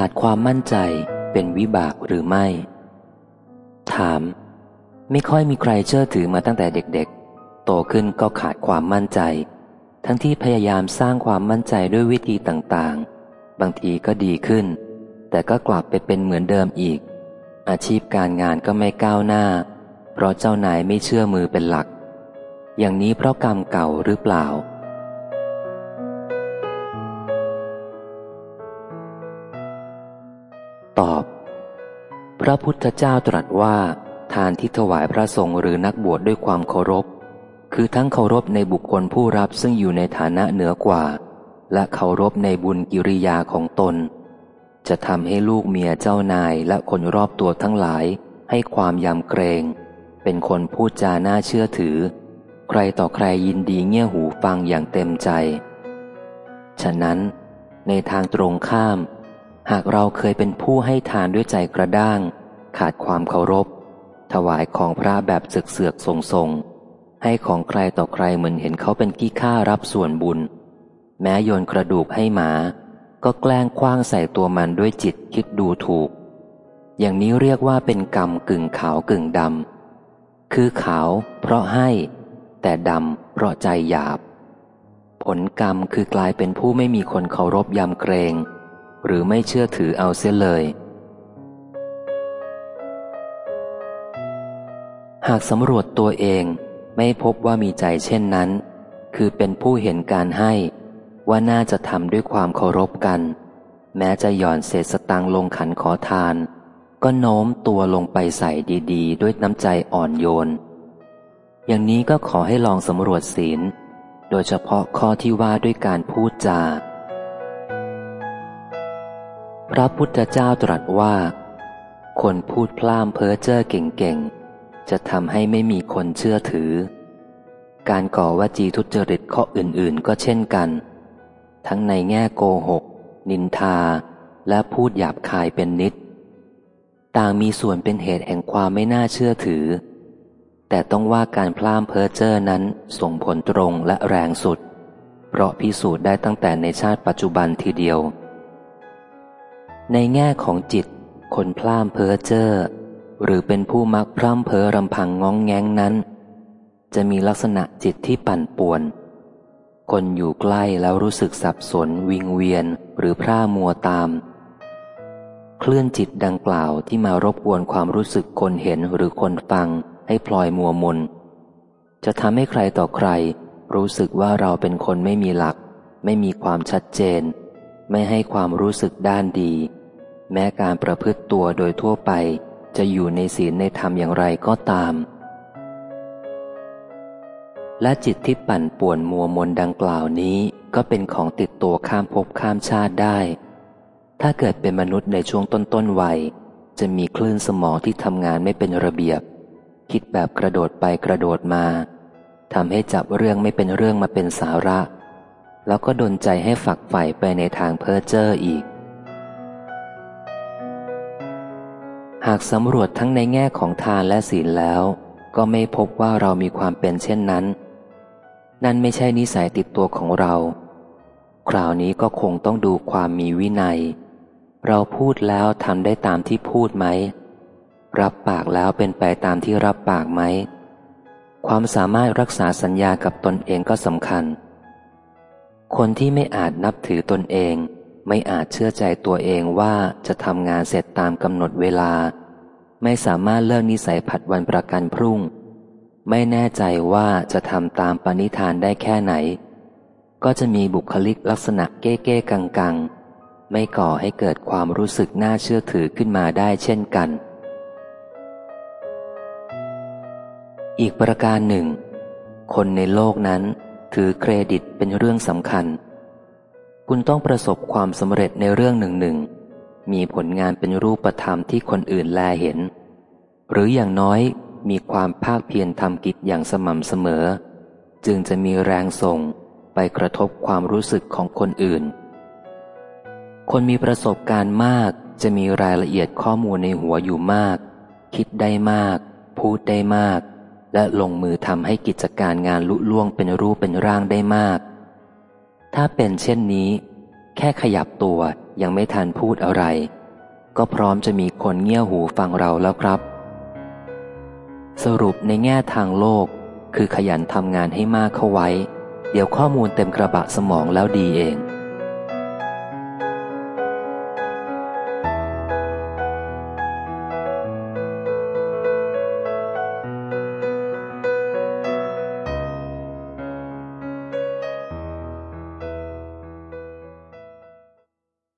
ขาดความมั่นใจเป็นวิบากหรือไม่ ถาม ไม่ค่อยมีใครเชื่อถือมาตั้งแต่เด็กๆ โตขึ้นก็ขาดความมั่นใจ ทั้งที่พยายามสร้างความมั่นใจด้วยวิธีต่างๆ บางทีก็ดีขึ้น แต่ก็กลับไปเป็นเหมือนเดิมอีก อาชีพการงานก็ไม่ก้าวหน้า เพราะเจ้านายไม่เชื่อมือเป็นหลัก อย่างนี้เพราะกรรมเก่าหรือเปล่า ระพุทธเจ้าตรัสว่า ทานที่ถวายพระสงฆ์หรือนักบวชดด้วยความเคารพ คือทั้งเคารพในบุคคลผู้รับซึ่งอยู่ในฐานะเหนือกว่า และเคารพในบุญกิริยาของตน จะทำให้ลูกเมียเจ้านายและคนรอบตัวทั้งหลาย ให้ความยำเกรง เป็นคนพูดจาน่าเชื่อถือ ใครต่อใครยินดีเงี่ยหูฟังอย่างเต็มใจ ฉะนั้น ในทางตรงข้ามหากเราเคยเป็นผู้ให้ทานด้วยใจกระด้าง ขาดความเคารพ ถวายของพระแบบเสือกเสือกทรงทรงให้ของใครต่อใครเหมือนเห็นเขาเป็นกี้ข้ารับส่วนบุญ แม้โยนกระดูกให้หมา ก็แกล้งคว้างใส่ตัวมันด้วยจิตคิดดูถูก อย่างนี้เรียกว่าเป็นกรรมกึ่งขาวกึ่งดำคือขาว เพราะให้ แต่ดำเพราะใจหยาบ ผลกรรมคือกลายเป็นผู้ไม่มีคนเคารพยำเกรง หรือไม่เชื่อถือเอาเสียเลย หากสำรวจตัวเองไม่พบว่ามีใจเช่นนั้น คือเป็นผู้เห็นการให้ ว่าน่าจะทำด้วยความเคารพกัน แม้จะหย่อนเศษสตังลงขันขอทาน ก็โน้มตัวลงไปใส่ดีๆ ด้วยน้ำใจอ่อนโยน อย่างนี้ก็ขอให้ลองสำรวจศีล โดยเฉพาะข้อที่ว่าด้วยการพูดจา พระพุทธเจ้าตรัสว่า คนพูดพล่ามเพ้อเจ้อเก่งๆ จะทำให้ไม่มีคนเชื่อถือ การก่อวจีทุจริตข้ออื่นๆ ก็เช่นกัน ทั้งในแง่โกหก นินทา และพูดหยาบคายเป็นนิด ต่างมีส่วนเป็นเหตุแห่งความไม่น่าเชื่อถือ แต่ต้องว่าการพล่ามเพ้อเจ้อนั้นส่งผลตรงและแรงสุด เพราะพิสูจน์ได้ตั้งแต่ในชาติปัจจุบันทีเดียว ในแง่ของจิตคนพล่ามเพ้อเจ้อ หรือเป็นผู้มักพร่ำเพ้อรำพังง้องแงงนั้น จะมีลักษณะจิตที่ปั่นป่วน คนอยู่ใกล้แล้วรู้สึกสับสน วิงเวียนหรือพร่ามัวตาม เคลื่อนจิตดังกล่าวที่มารบกวนความรู้สึกคนเห็นหรือคนฟังให้พลอยมัวมนจะทำให้ใครต่อใคร รู้สึกว่าเราเป็นคนไม่มีหลัก ไม่มีความชัดเจน ไม่ให้ความรู้สึกด้านดี แม้การประพฤติตัวโดยทั่วไป จะอยู่ในศีลในธรรมอย่างไรก็ตาม และจิตที่ปั่นป่วนมัวมนดังกล่าวนี้ก็เป็นของติดตัวข้ามภพข้ามชาติได้ ถ้าเกิดเป็นมนุษย์ในช่วงต้นๆวัย จะมีคลื่นสมองที่ทำงานไม่เป็นระเบียบ คิดแบบกระโดดไปกระโดดมาทำให้จับเรื่องไม่เป็นเรื่องมาเป็นสาระ แล้วก็ดนใจให้ฝักใฝ่ไปในทางเพ้อเจ้ออีก หากสำรวจทั้งในแง่ของทานและศีลแล้ว ก็ไม่พบว่าเรามีความเป็นเช่นนั้น นั่นไม่ใช่นิสัยติดตัวของเรา คราวนี้ก็คงต้องดูความมีวินัย เราพูดแล้วทำได้ตามที่พูดไหม รับปากแล้วเป็นไปตามที่รับปากไหม ความสามารถรักษาสัญญากับตนเองก็สำคัญ คนที่ไม่อาจนับถือตนเอง ไม่อาจเชื่อใจตัวเองว่าจะทำงานเสร็จตามกำหนดเวลา ไม่สามารถเลิกนิสัยผัดวันประกันพรุ่ง ไม่แน่ใจว่าจะทำตามปณิธานได้แค่ไหน ก็จะมีบุคลิกลักษณะเก้เก้กังกังไม่ก่อให้เกิดความรู้สึกน่าเชื่อถือขึ้นมาได้เช่นกัน อีกประการหนึ่ง คนในโลกนั้นถือเครดิตเป็นเรื่องสำคัญ คุณต้องประสบความสำเร็จในเรื่องหนึ่งหนึ่งมีผลงานเป็นรูปธรรมที่คนอื่นแลเห็น หรืออย่างน้อยมีความภาคเพียรทำกิจอย่างสม่ำเสมอ จึงจะมีแรงส่งไปกระทบความรู้สึกของคนอื่น คนมีประสบการณ์มากจะมีรายละเอียดข้อมูลในหัวอยู่มาก คิดได้มาก พูดได้มาก และลงมือทำให้กิจการงานลุล่วงเป็นรูปเป็นร่างได้มาก ถ้าเป็นเช่นนี้ แค่ขยับตัวยังไม่ทันพูดอะไร ก็พร้อมจะมีคนเงี่ยหูฟังเราแล้วครับ สรุปในแง่ทางโลก คือขยันทำงานให้มากเข้าไว้ เดี๋ยวข้อมูลเต็มกระบะสมองแล้วดีเอง